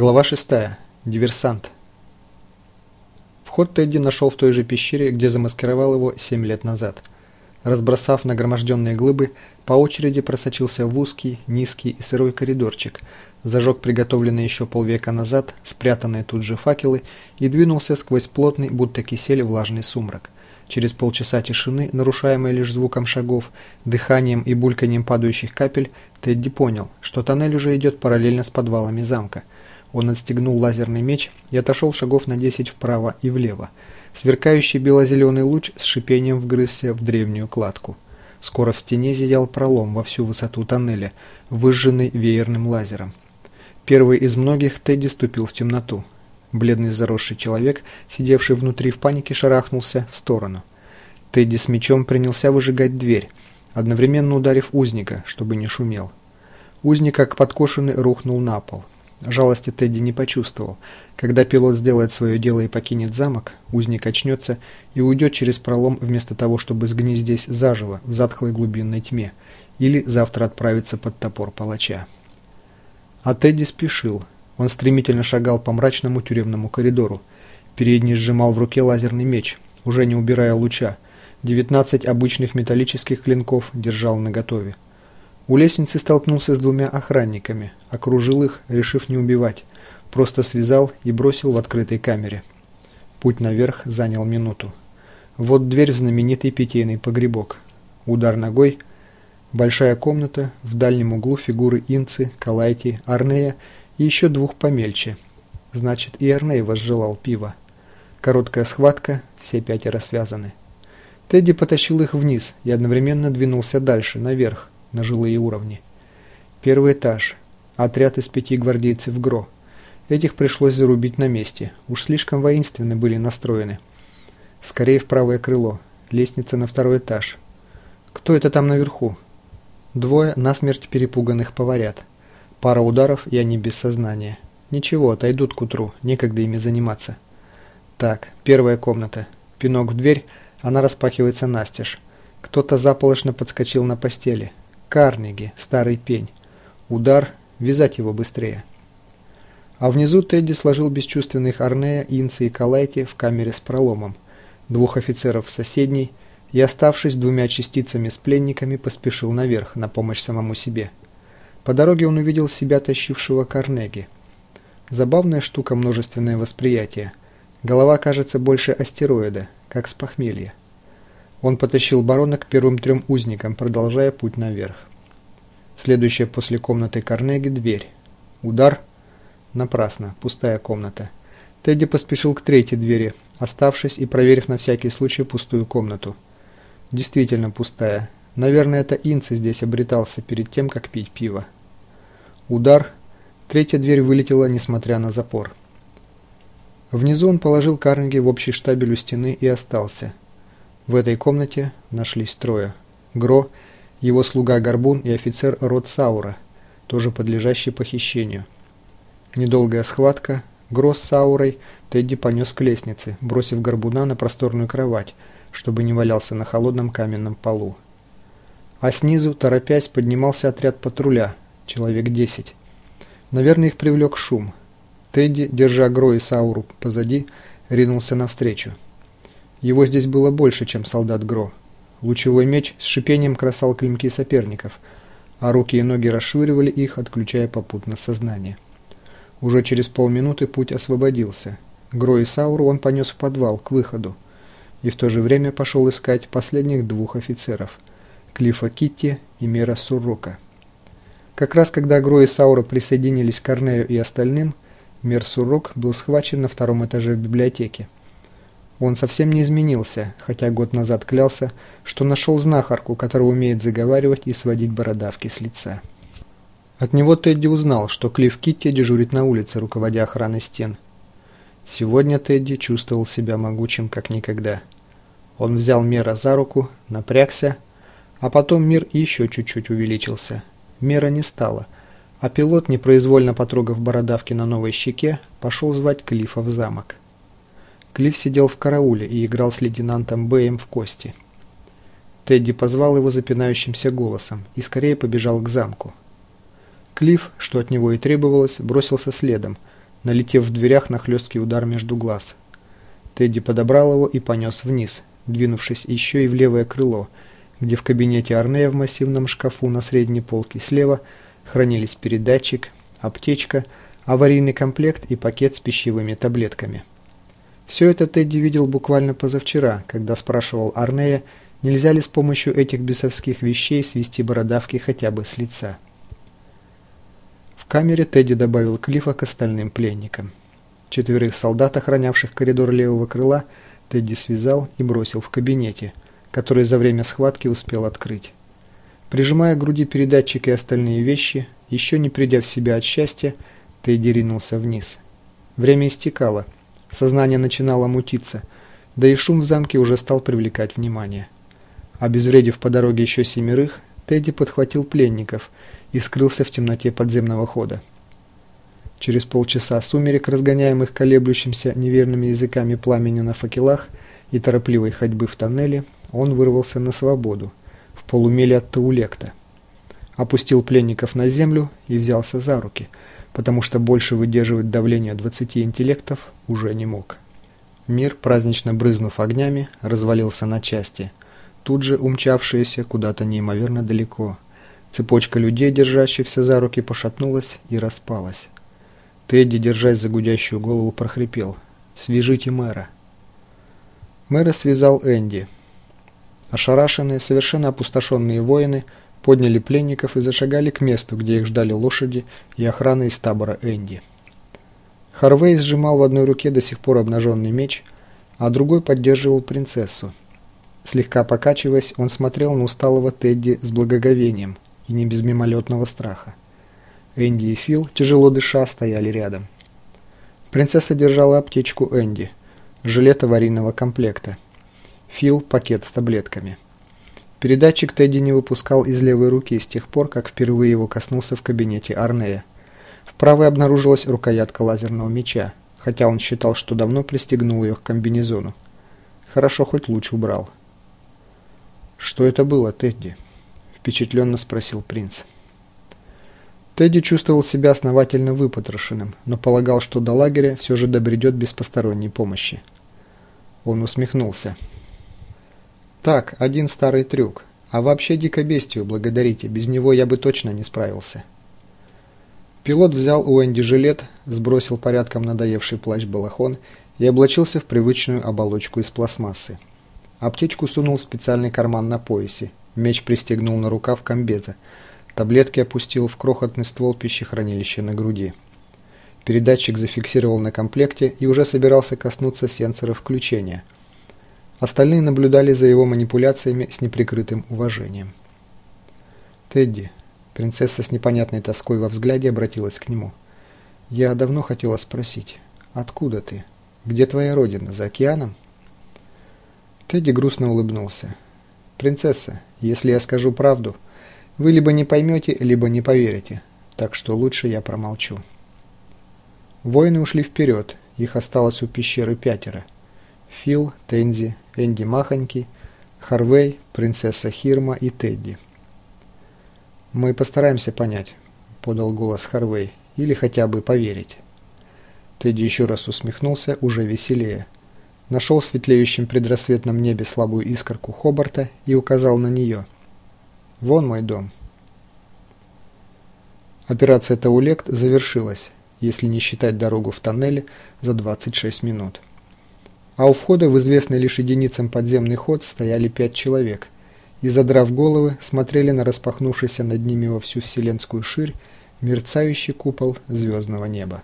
Глава 6. Диверсант. Вход Тедди нашел в той же пещере, где замаскировал его 7 лет назад. Разбросав нагроможденные глыбы, по очереди просочился в узкий, низкий и сырой коридорчик, зажег приготовленные еще полвека назад, спрятанные тут же факелы и двинулся сквозь плотный, будто кисель, влажный сумрак. Через полчаса тишины, нарушаемой лишь звуком шагов, дыханием и бульканьем падающих капель, Тедди понял, что тоннель уже идет параллельно с подвалами замка – он отстегнул лазерный меч и отошел шагов на 10 вправо и влево. Сверкающий бело-зеленый луч с шипением вгрызся в древнюю кладку. Скоро в стене зиял пролом во всю высоту тоннеля, выжженный веерным лазером. Первый из многих Тедди ступил в темноту. Бледный заросший человек, сидевший внутри в панике, шарахнулся в сторону. Тедди с мечом принялся выжигать дверь, одновременно ударив узника, чтобы не шумел. Узник, как подкошенный, рухнул на пол. Жалости Тедди не почувствовал. Когда пилот сделает свое дело и покинет замок, узник очнется и уйдет через пролом вместо того, чтобы сгнить здесь заживо, в затхлой глубинной тьме, или завтра отправиться под топор палача. А Тедди спешил. Он стремительно шагал по мрачному тюремному коридору. Передний сжимал в руке лазерный меч, уже не убирая луча. Девятнадцать обычных металлических клинков держал наготове. У лестницы столкнулся с двумя охранниками, окружил их, решив не убивать, просто связал и бросил в открытой камере. Путь наверх занял минуту. Вот дверь в знаменитый питейный погребок. Удар ногой, большая комната, в дальнем углу фигуры Инцы, Калайти, Арнея и еще двух помельче. Значит, и Арней возжелал пива. Короткая схватка, все пятеро связаны. Тедди потащил их вниз и одновременно двинулся дальше, наверх, на жилые уровни. Первый этаж. Отряд из пяти гвардейцев ГРО. Этих пришлось зарубить на месте. Уж слишком воинственно были настроены. Скорее в правое крыло. Лестница на второй этаж. Кто это там наверху? Двое насмерть перепуганных поварят. Пара ударов, и они без сознания. Ничего, отойдут к утру, некогда ими заниматься. Так, первая комната. Пинок в дверь, она распахивается настежь. Кто-то заполошно подскочил на постели. Карнеги, старый пень. Удар, вязать его быстрее. А внизу Тедди сложил бесчувственных Арнея, Инца и Калайти в камере с проломом, двух офицеров в соседней и, оставшись двумя частицами с пленниками, поспешил наверх на помощь самому себе. По дороге он увидел себя тащившего Карнеги. Забавная штука множественное восприятие. Голова кажется больше астероида, как с похмелья. Он потащил барона к первым трем узникам, продолжая путь наверх. Следующая после комнаты Карнеги – дверь. Удар. Напрасно. Пустая комната. Тедди поспешил к третьей двери, оставшись и проверив на всякий случай пустую комнату. Действительно пустая. Наверное, это Инцы здесь обретался перед тем, как пить пиво. Удар. Третья дверь вылетела, несмотря на запор. Внизу он положил Карнеги в общий штабель у стены и остался – в этой комнате нашлись трое. Гро, его слуга Горбун и офицер Род Саура, тоже подлежащий похищению. Недолгая схватка. Гро с Саурой Тедди понес к лестнице, бросив Горбуна на просторную кровать, чтобы не валялся на холодном каменном полу. А снизу, торопясь, поднимался отряд патруля, человек десять. Наверное, их привлек шум. Тедди, держа Гро и Сауру позади, ринулся навстречу. Его здесь было больше, чем солдат Гро. Лучевой меч с шипением красал клинки соперников, а руки и ноги расшвыривали их, отключая попутно сознание. Уже через полминуты путь освободился. Гро и Сауру он понес в подвал, к выходу, и в то же время пошел искать последних двух офицеров – Клифа Китти и Мера Суррока. Как раз когда Гро и Саура присоединились к Корнею и остальным, Мер Суррок был схвачен на втором этаже в библиотеке. Он совсем не изменился, хотя год назад клялся, что нашел знахарку, которая умеет заговаривать и сводить бородавки с лица. От него Тедди узнал, что Клифф Китти дежурит на улице, руководя охраной стен. Сегодня Тедди чувствовал себя могучим, как никогда. Он взял Мера за руку, напрягся, а потом мир еще чуть-чуть увеличился. Мера не стало, а пилот, непроизвольно потрогав бородавки на новой щеке, пошел звать Клифа в замок. Клифф сидел в карауле и играл с лейтенантом Бэем в кости. Тедди позвал его запинающимся голосом и скорее побежал к замку. Клифф, что от него и требовалось, бросился следом, налетев в дверях на хлесткий удар между глаз. Тедди подобрал его и понес вниз, двинувшись еще и в левое крыло, где в кабинете Арнея в массивном шкафу на средней полке слева хранились передатчик, аптечка, аварийный комплект и пакет с пищевыми таблетками. Все это Тедди видел буквально позавчера, когда спрашивал Арнея, нельзя ли с помощью этих бесовских вещей свести бородавки хотя бы с лица. В камере Тедди добавил Клифа к остальным пленникам. Четверых солдат, охранявших коридор левого крыла, Тедди связал и бросил в кабинете, который за время схватки успел открыть. Прижимая к груди передатчик и остальные вещи, еще не придя в себя от счастья, Тедди ринулся вниз. Время истекало, сознание начинало мутиться, да и шум в замке уже стал привлекать внимание. Обезвредив по дороге еще семерых, Тедди подхватил пленников и скрылся в темноте подземного хода. Через полчаса сумерек, разгоняемых колеблющимся неверными языками пламени на факелах и торопливой ходьбы в тоннеле, он вырвался на свободу, в полумиле от Таулекта. Опустил пленников на землю и взялся за руки, потому что больше выдерживать давление 20 интеллектов уже не мог. Мир, празднично брызнув огнями, развалился на части, тут же умчавшиеся куда-то неимоверно далеко. Цепочка людей, держащихся за руки, пошатнулась и распалась. Тедди, держась за гудящую голову, прохрипел. «Свяжите мэра». Мэра связал Энди. Ошарашенные, совершенно опустошенные воины подняли пленников и зашагали к месту, где их ждали лошади и охрана из табора Энди. Харвей сжимал в одной руке до сих пор обнаженный меч, а другой поддерживал принцессу. Слегка покачиваясь, он смотрел на усталого Тедди с благоговением и не без мимолетного страха. Энди и Фил, тяжело дыша, стояли рядом. Принцесса держала аптечку Энди, жилет аварийного комплекта. Фил – пакет с таблетками. Передатчик Тедди не выпускал из левой руки с тех пор, как впервые его коснулся в кабинете Арнея. В правой обнаружилась рукоятка лазерного меча, хотя он считал, что давно пристегнул ее к комбинезону. Хорошо, хоть луч убрал. «Что это было, Тедди?» – впечатленно спросил принц. Тедди чувствовал себя основательно выпотрошенным, но полагал, что до лагеря все же добредет без посторонней помощи. Он усмехнулся. «Так, один старый трюк. А вообще дикобестию благодарите, без него я бы точно не справился». Пилот взял у Энди жилет, сбросил порядком надоевший плащ-балахон и облачился в привычную оболочку из пластмассы. Аптечку сунул в специальный карман на поясе, меч пристегнул на рукав комбеза, Таблетки опустил в крохотный ствол пищехранилища на груди. Передатчик зафиксировал на комплекте и уже собирался коснуться сенсора включения. Остальные наблюдали за его манипуляциями с неприкрытым уважением. «Тедди», принцесса с непонятной тоской во взгляде обратилась к нему. «Я давно хотела спросить, откуда ты? Где твоя родина? За океаном?» Тедди грустно улыбнулся. «Принцесса, если я скажу правду...» Вы либо не поймете, либо не поверите, так что лучше я промолчу. Воины ушли вперед, их осталось у пещеры пятеро. Фил, Тензи, Энди Махоньки, Харвей, принцесса Хирма и Тедди. «Мы постараемся понять», — подал голос Харвей, — «или хотя бы поверить». Тедди еще раз усмехнулся, уже веселее. Нашел в светлеющем предрассветном небе слабую искорку Хобарта и указал на нее — Вон мой дом. Операция Таулект завершилась, если не считать дорогу в тоннеле за 26 минут. А у входа в известный лишь единицам подземный ход стояли пять человек и, задрав головы, смотрели на распахнувшийся над ними во всю вселенскую ширь мерцающий купол звездного неба.